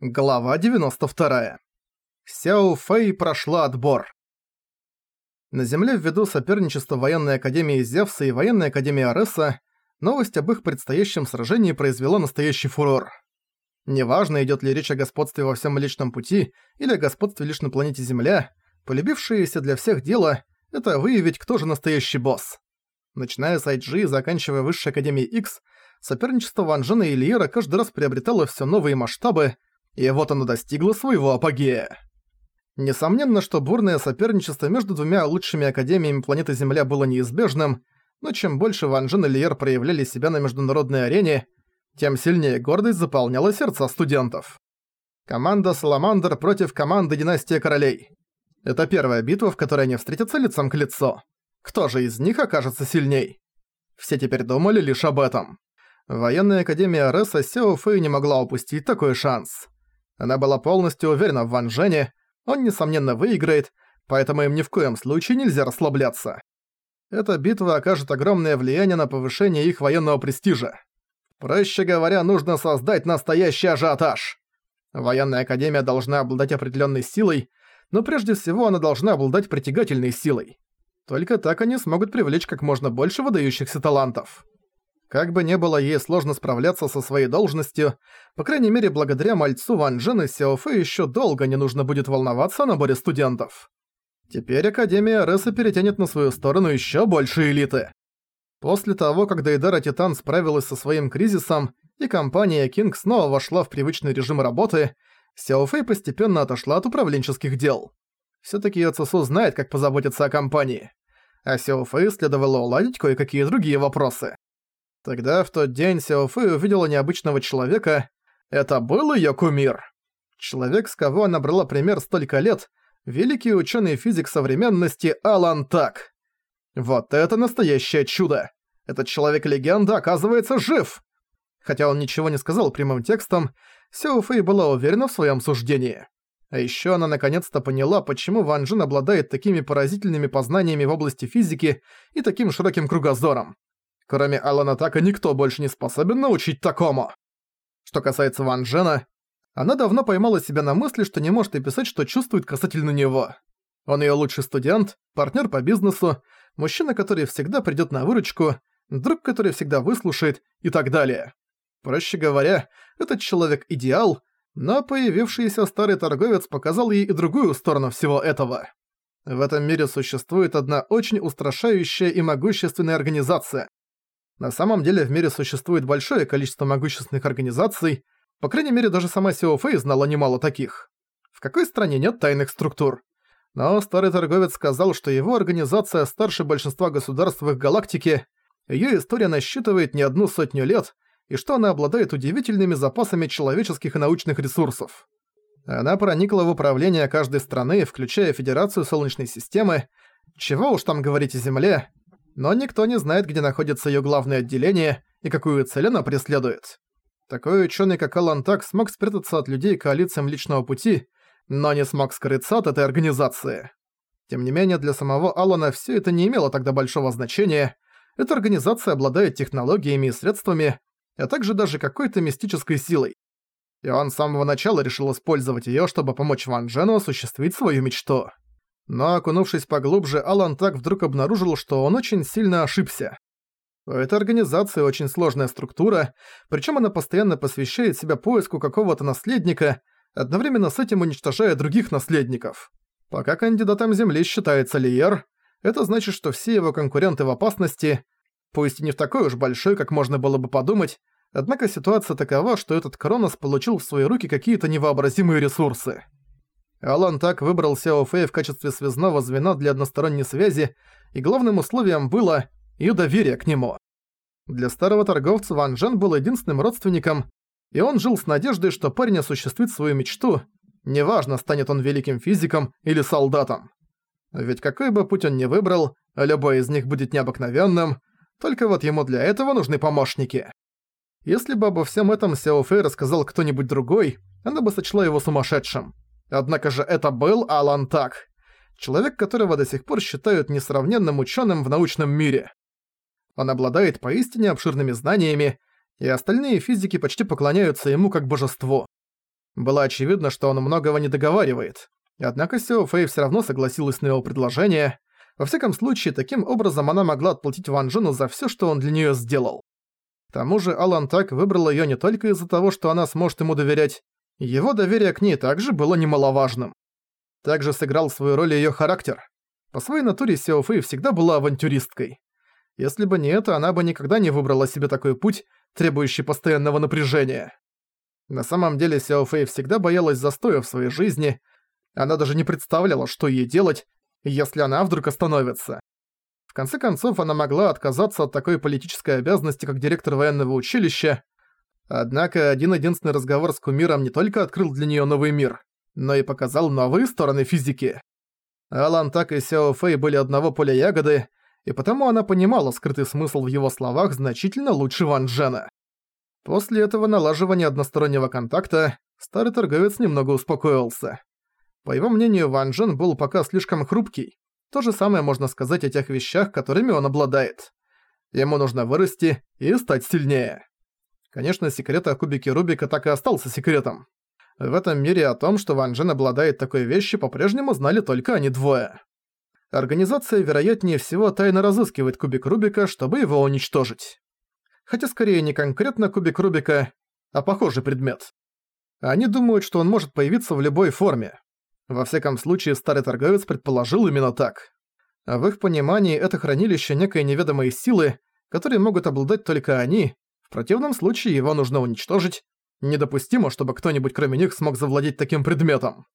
Глава 92. Сяо Фэй прошла отбор. На Земле ввиду соперничества военной академии Зевса и военной академии Ареса, новость об их предстоящем сражении произвела настоящий фурор. Неважно, идет ли речь о господстве во всем Млечном Пути или о господстве лишь на планете Земля, полюбившееся для всех дело – это выявить, кто же настоящий босс. Начиная с IG и заканчивая Высшей Академией X, соперничество Ван Джена и Ильера каждый раз приобретало все новые масштабы – и вот оно достигло своего апогея. Несомненно, что бурное соперничество между двумя лучшими академиями планеты Земля было неизбежным, но чем больше Ван Джен и Лиер проявляли себя на международной арене, тем сильнее гордость заполняла сердца студентов. Команда Саламандр против команды Династия Королей. Это первая битва, в которой они встретятся лицом к лицу. Кто же из них окажется сильней? Все теперь думали лишь об этом. Военная академия Реса Сео не могла упустить такой шанс. Она была полностью уверена в Ван Жене, он, несомненно, выиграет, поэтому им ни в коем случае нельзя расслабляться. Эта битва окажет огромное влияние на повышение их военного престижа. Проще говоря, нужно создать настоящий ажиотаж. Военная академия должна обладать определенной силой, но прежде всего она должна обладать притягательной силой. Только так они смогут привлечь как можно больше выдающихся талантов. Как бы не было ей сложно справляться со своей должностью, по крайней мере благодаря мальцу Ван Джен и Сяофэ ещё долго не нужно будет волноваться о наборе студентов. Теперь Академия Реса перетянет на свою сторону ещё больше элиты. После того, как Дейдара Титан справилась со своим кризисом, и компания Кинг снова вошла в привычный режим работы, Сяофэй постепенно отошла от управленческих дел. Всё-таки Яцесу знает, как позаботиться о компании. А Сяофэй следовало уладить кое-какие другие вопросы. Тогда в тот день Сяофэй увидела необычного человека. Это был её кумир. Человек, с кого она брала пример столько лет, великий учёный-физик современности Алан Так. Вот это настоящее чудо! Этот человек-легенда оказывается жив! Хотя он ничего не сказал прямым текстом, Сяо Фэй была уверена в своём суждении. А ещё она наконец-то поняла, почему Ван Джин обладает такими поразительными познаниями в области физики и таким широким кругозором. Кроме Алана Така никто больше не способен научить такому. Что касается Ван Джена, она давно поймала себя на мысли, что не может описать, что чувствует касательно него. Он её лучший студент, партнёр по бизнесу, мужчина, который всегда придёт на выручку, друг, который всегда выслушает и так далее. Проще говоря, этот человек идеал, но появившийся старый торговец показал ей и другую сторону всего этого. В этом мире существует одна очень устрашающая и могущественная организация. На самом деле в мире существует большое количество могущественных организаций, по крайней мере даже сама Сио знала немало таких. В какой стране нет тайных структур? Но старый торговец сказал, что его организация старше большинства государств в их галактике, её история насчитывает не одну сотню лет, и что она обладает удивительными запасами человеческих и научных ресурсов. Она проникла в управление каждой страны, включая Федерацию Солнечной системы, чего уж там говорить о Земле, но никто не знает, где находится её главное отделение и какую цель она преследует. Такой учёный, как Алан Так, смог спрятаться от людей коалициям личного пути, но не смог скрыться от этой организации. Тем не менее, для самого Алана всё это не имело тогда большого значения. Эта организация обладает технологиями и средствами, а также даже какой-то мистической силой. И он с самого начала решил использовать её, чтобы помочь Ван Джену осуществить свою мечту. Но окунувшись поглубже, Алан так вдруг обнаружил, что он очень сильно ошибся. У этой организации очень сложная структура, причем она постоянно посвящает себя поиску какого-то наследника, одновременно с этим уничтожая других наследников. Пока кандидатом Земли считается Лиер, это значит, что все его конкуренты в опасности, пусть и не в такой уж большой, как можно было бы подумать, однако ситуация такова, что этот Кронос получил в свои руки какие-то невообразимые ресурсы. Алан так выбрал Сяо Фэй в качестве связного звена для односторонней связи, и главным условием было её доверие к нему. Для старого торговца Ван Джен был единственным родственником, и он жил с надеждой, что парень осуществит свою мечту, неважно, станет он великим физиком или солдатом. Ведь какой бы путь он ни выбрал, любой из них будет необыкновенным, только вот ему для этого нужны помощники. Если бы обо всем этом Сяо Фэй рассказал кто-нибудь другой, она бы сочла его сумасшедшим. Однако же это был Алан Так, человек, которого до сих пор считают несравненным ученым в научном мире. Он обладает поистине обширными знаниями, и остальные физики почти поклоняются ему как божеству. Было очевидно, что он многого не договаривает. Однако Сяо Фэй всё равно согласилась на его предложение. Во всяком случае, таким образом она могла отплатить Ван Джену за всё, что он для неё сделал. К тому же Алан Так выбрал её не только из-за того, что она сможет ему доверять, его доверие к ней также было немаловажным. Также сыграл свою роль её характер. По своей натуре Сяо Фэй всегда была авантюристкой. Если бы не это, она бы никогда не выбрала себе такой путь, требующий постоянного напряжения. На самом деле Сяо Фэй всегда боялась застоя в своей жизни, она даже не представляла, что ей делать, если она вдруг остановится. В конце концов, она могла отказаться от такой политической обязанности, как директор военного училища, однако один-единственный разговор с кумиром не только открыл для неё новый мир, но и показал новые стороны физики. Алан Так и Сяо Фэй были одного поля ягоды, и потому она понимала скрытый смысл в его словах значительно лучше Ван Джена. После этого налаживания одностороннего контакта старый торговец немного успокоился. По его мнению, Ван Джен был пока слишком хрупкий. То же самое можно сказать о тех вещах, которыми он обладает. Ему нужно вырасти и стать сильнее. Конечно, секрет о кубике Рубика так и остался секретом. В этом мире о том, что Ван Джен обладает такой вещью, по-прежнему знали только они двое. Организация, вероятнее всего, тайно разыскивает кубик Рубика, чтобы его уничтожить. Хотя скорее не конкретно кубик Рубика, а похожий предмет. Они думают, что он может появиться в любой форме. Во всяком случае, старый торговец предположил именно так. А в их понимании это хранилище некой неведомой силы, которые могут обладать только они, в противном случае его нужно уничтожить, Недопустимо, чтобы кто-нибудь кроме них смог завладеть таким предметом.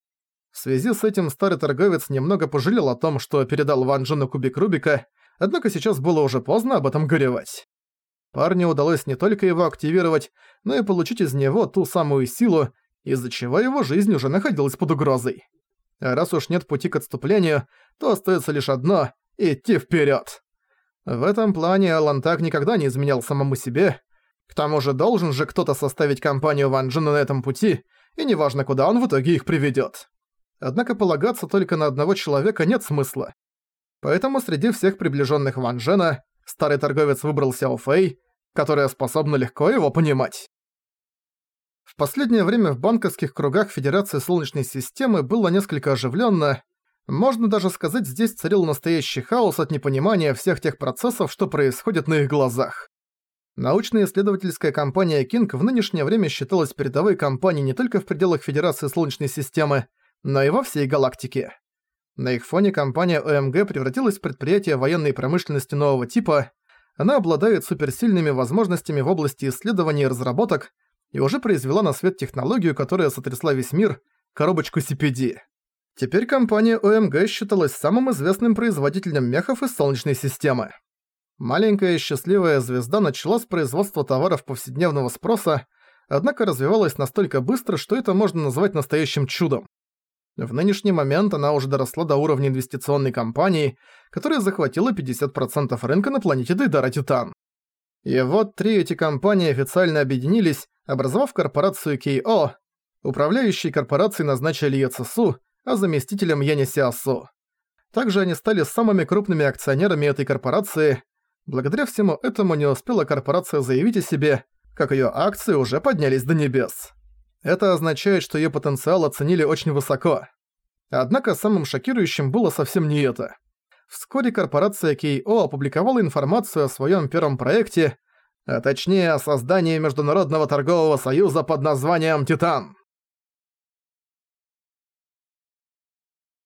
В связи с этим старый торговец немного пожалел о том, что передал Ван Джену кубик Рубика, однако сейчас было уже поздно об этом горевать. Парню удалось не только его активировать, но и получить из него ту самую силу, из-за чего его жизнь уже находилась под угрозой. А раз уж нет пути к отступлению, то остается лишь одно — идти вперед. В этом плане Алан так никогда не изменял самому себе, к тому же должен же кто-то составить компанию Ван Джена на этом пути, и неважно, куда он в итоге их приведёт. Однако полагаться только на одного человека нет смысла. Поэтому среди всех приближенных Ван Джена старый торговец выбрал Сяо Фэй, которая способна легко его понимать. В последнее время в банковских кругах Федерации Солнечной системы было несколько оживленно. Можно даже сказать, здесь царил настоящий хаос от непонимания всех тех процессов, что происходит на их глазах. Научно-исследовательская компания King в нынешнее время считалась передовой компанией не только в пределах Федерации Солнечной системы, но и во всей галактике. На их фоне компания ОМГ превратилась в предприятие военной промышленности нового типа, она обладает суперсильными возможностями в области исследований и разработок и уже произвела на свет технологию, которая сотрясла весь мир – коробочку CPD. Теперь компания ОМГ считалась самым известным производителем мехов из Солнечной системы. Маленькая счастливая звезда начала с производства товаров повседневного спроса, однако развивалась настолько быстро, что это можно назвать настоящим чудом. В нынешний момент она уже доросла до уровня инвестиционной компании, которая захватила 50% рынка на планете Дейдара Титан. И вот три эти компании официально объединились, образовав корпорацию KO. Управляющей корпорацией назначили Яцесу, а заместителем Яни Сиасу. Также они стали самыми крупными акционерами этой корпорации, Благодаря всему этому не успела корпорация заявить о себе, как её акции уже поднялись до небес. Это означает, что её потенциал оценили очень высоко. Однако самым шокирующим было совсем не это. Вскоре корпорация KO опубликовала информацию о своём первом проекте, а точнее о создании Международного торгового союза под названием «Титан».